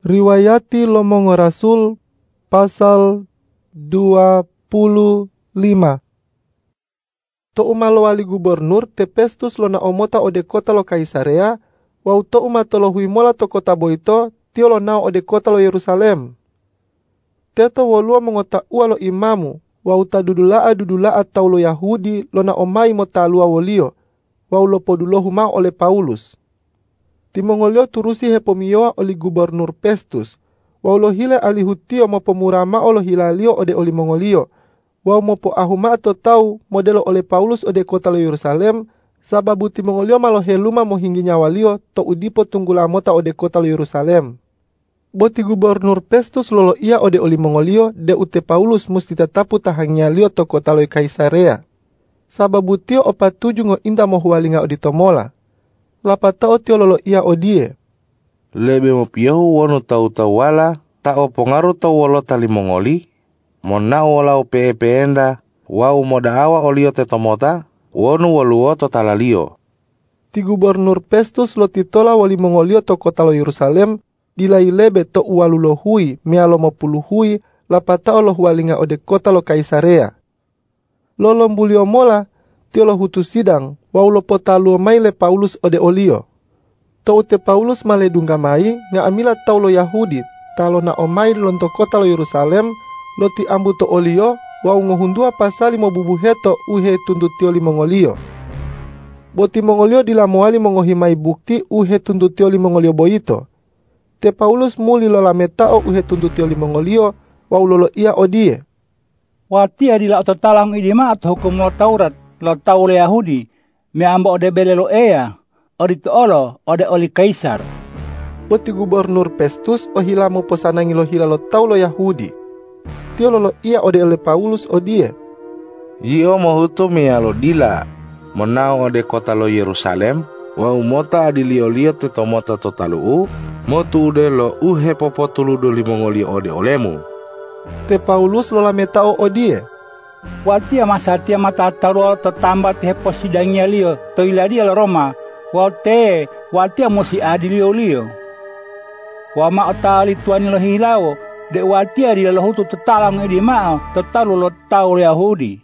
Riwayati Lomongo Rasul pasal 25 To umalo wali gubernur te Pestus lo na omota ode kota lo Kaisarea, wau to uma tolo huimola to kota boito, tio lo nao ode kota lo Yerusalem. Teto wolua mengota ua lo imamu, wau ta dudulaa dudulaa tau lo Yahudi lo na omai mo talua wolio, wau lo podulo huma ole Paulus. Timongolio turusi hepomioa oli gubernur Pestus, wau lo hile alihutio mo pemurama olo hilalio ode oli mongolio, wau mo po ahuma atau tau modelo oleh Paulus ode kota Yerusalem, sababu timongolio malo heluma mo hinggi nyawalio to udipo tunggula mota ode kota Yerusalem. Boti gubernur Pestus lolo ia ode oli mongolio de ute Paulus musti tetapu tahangnya lio to kota Kaisarea. Sababu tio opa tuju ngo inda mo hualinga odi tomola. Lapa tao tio lolo ia odie. Lebe mo piyahu wono tau tau wala, ta o pongaru tau wolo tali mongoli, mo na wala o pe peenda, wau mo daawa olio te tomota, wonu waluo to talalio. Ti gubernur Pestus lo titola wali mongolio to kota lo Yerusalem, dilai lebe to uwalulo hui, mialo mo pulu hui, lapa tao lo hualinga ode kota lo Kaisarea. Lolom bulio mola, tio lo hutu sidang, wau lo potaluo mai le Paulus ode olio. To ute Paulus male dunga mai, nga amila tau lo Yahudi, talo na omai lonto kota lo Yerusalem, lo ti ambu to olio, wau ngohundua pasali mo bubu heto uhe tioli mongolio. Boti mongolio dilamoali mongohimai bukti uhe tundu tioli mongolio boito. Te Paulus muli lo lametao uhe tundu tioli mongolio, wau lolo ia odie. Watia di la talang idima at hukum Taurat lo tau le Yahudi me amba ode bele lo ea odi to olo ode oli kaisar. Boti gubernur Pestus o hilamo posanangi lo hila lo tau lo Yahudi. Tio lolo ia ode ole Paulus odie. Iyo mo hutu mia lo dila, mo nao ode kota lo Yerusalem, wau mota adilio lio te tomota to taluu, mo tu ude lo uhe popo tuludo limongoli ode olemu. Te Paulus lo lametao odie. Watia masatia mata taruo tetamba te posidangnya lio to iladia lo Roma, wate watia mosi adilio lio. Wama otali tuani lo hilao, de watia di lo hutu tetalang di mao tetalu lo tau Yahudi.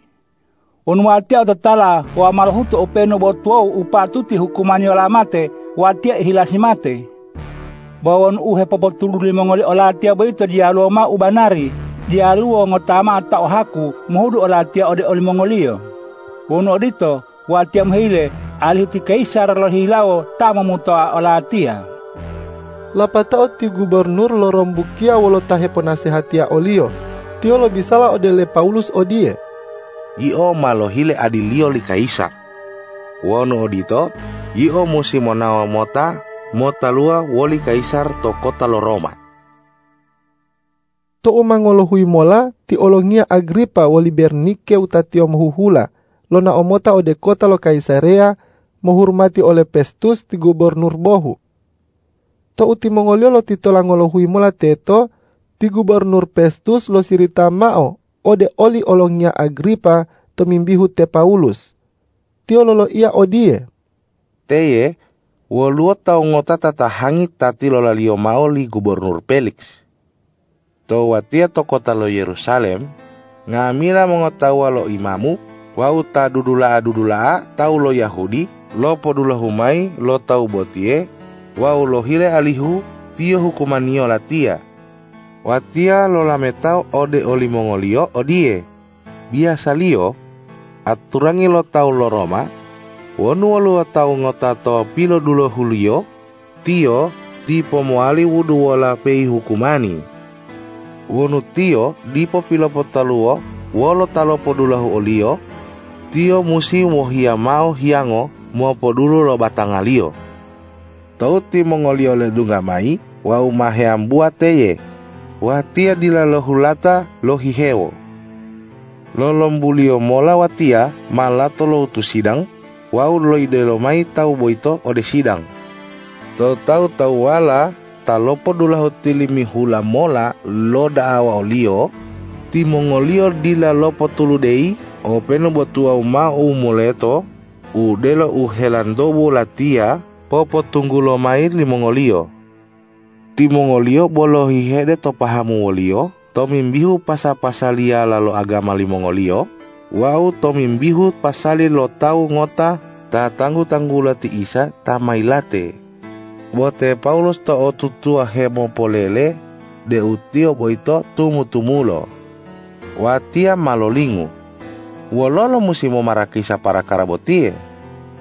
Un watia tetala wa malhutu openo botuo upatuti hukumani ola mate watia hilasi mate. Bawon uhe popotulu di mongoli olatia boito dialuo ma ubanari dialuo ngotama ata ohaku muhudu olatia ode oli mongolio. Wono odito watia mhile alihuti kaisar lo hilao tama mutoa olatia. Lapatao ti gubernur lo rombukia wolo tahe penasehatia olio. Tio lo bisala ode le Paulus odie. Io malo hile adilio li kaisar. Wono odito, io musi monawa mota, mota lua woli kaisar to kota lo Roma. To umangolo hui mola, ti olongia Agripa wali Bernike utatio mahuhula, lo na omota ode kota lo Kaisarea, menghormati oleh Pestus ti gubernur bohu. To uti mongolio lo titolangolo hui mola teto, ti gubernur Pestus lo sirita mao, ode oli olongnya Agripa to mimbihu te Paulus. Tio lolo ia odie. Teye, woluo tau ngota tata hangi tati lola lio mao li gubernur Felix. To watia to kota lo Yerusalem, ngamila mengotawa lo imamu, wau ta dudula dudula tau lo Yahudi, lo podula humai lo tau botie, wau lo hile alihu tio hukumanio latia. Watia lo lametau ode oli mongolio odie. Biasa lio, aturangi lo tau lo Roma, wonu lo tau ngota to pilo dulo hulio, tio di pomoali wudu wala pei hukumani. Wonu tio di popilo potaluo, wolo talo podulahu olio, tio musi mo hia mau hiango mo podulu lo batangalio. Tau ti mongolio le dunga mai, wau maheam buat teye, watia dila lo hulata lo hihewo. Lo lombulio mola watia malato lo utu sidang, wau lo ide lo mai tau boito ode sidang. Tau tau tau wala talopo dula hotili mi hula mola lo daawa olio, ti mongolio dila lopo tulu dei, o peno botua uma u moleto, u delo u helandobo latia, popo tunggulo mai li mongolio. Timongolio bolo hihede to pahamu wolio, to mimbihu pasa-pasalia lalu agama limongolio, wau to mimbihu pasali lo tau ngota ta tanggu-tanggula ti isa ta mailate. Bote Paulus to otutua hemo polele, de utio boito tumu-tumulo. Watia malolingu. Wololo musimo marakisa para karabotie.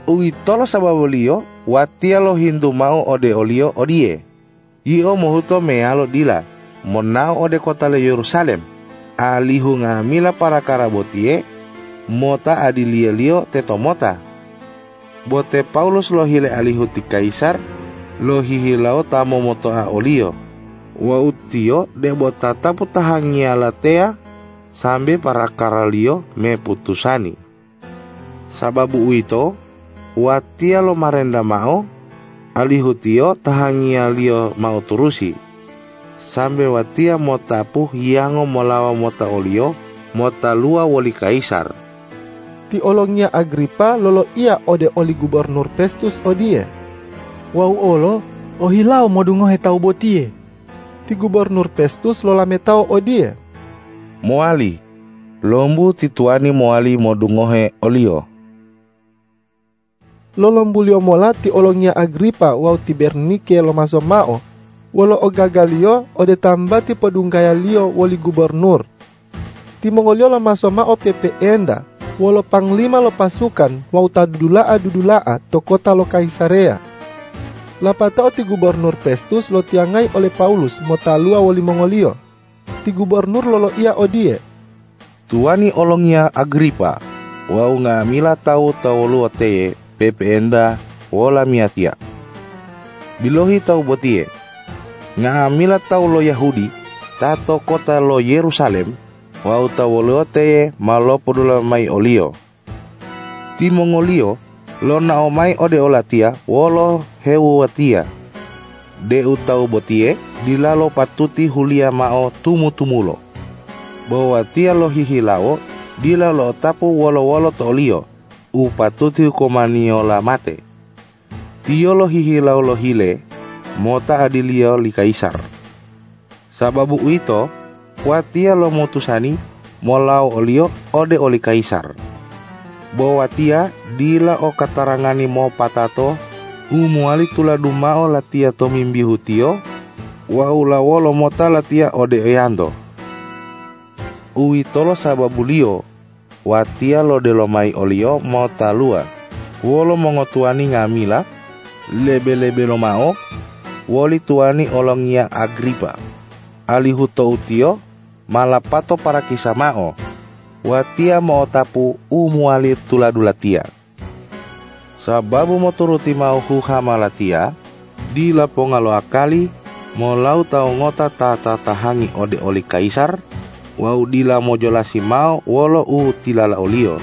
Uitolo sababolio, watia lo hindu mau ode olio odie. Io mohuto mealo dila, monao ode kota le Yerusalem. Alihu ngamila para karabotie, mota adilia lio tetomota. Bote Paulus lo hile alihu ti kaisar, lo hihilao tamo moto a olio. Wa utio de bota tapu tahangia latea, sambe para karalio me putusani. Sababu uito, watia lo marenda mao, alihutio tahangia lio mau turusi. Sambe watia motapu yango molawa mota olio, mota lua woli kaisar. Ti olongnya Agripa lolo ia ode oli gubernur Festus odie. Wau olo, o hilau modungo hetau botie. Ti gubernur Festus lola metau odie. Moali, lombu tituani moali modungohe olio. Lolombulio mola ti olongnya Agripa wau ti Bernike lo maso mao. Wolo ogagalio ode tamba ti podungkaya lio woli gubernur. Ti mongolio lo maso mao pepe enda. Wolo panglima lo pasukan wau tadudulaa dudulaa to kota lo Kaisarea. Lapatao ti gubernur Festus lo tiangai oleh Paulus motalua woli mongolio. Ti gubernur lolo ia odie. Tuani olongnya Agripa, wau ngamila tau tau lua teye, pepe enda, wola miatia. Bilohi tau botie, ngamila tau lo Yahudi, tato kota lo Yerusalem, wau tau lua teye malo podula mai olio. Ti mongolio, lo naomai ode olatia, wolo hewu watia. De utau botie, dilalo patuti hulia mao tumu-tumulo bahwa tia lo hihilao dila lo tapu wolo wolo tolio upatuti komanio la mate. Tio lo hihilao lo hile mota adilio li kaisar. Sababu ito watia lo mutusani molau olio ode oli kaisar bahwa tia dila o katarangani mo patato umuali tula dumao latia to mimbihu tio wa ula wolo mota latia ode eyando. Uwi tolo sababulio watia lo de lo mai olio mo talua wolo mongo tuani ngamila lebe-lebe lo mao woli tuani olongia agripa. Alihuto utio malapato para kisah mao watia tapu umuali tuladulatia sababu mo turuti mau huha malatia di lapongalo akali mo lau tau ngota tata tahangi ode oli kaisar wau dila mojolasi mau wolo u tilala olio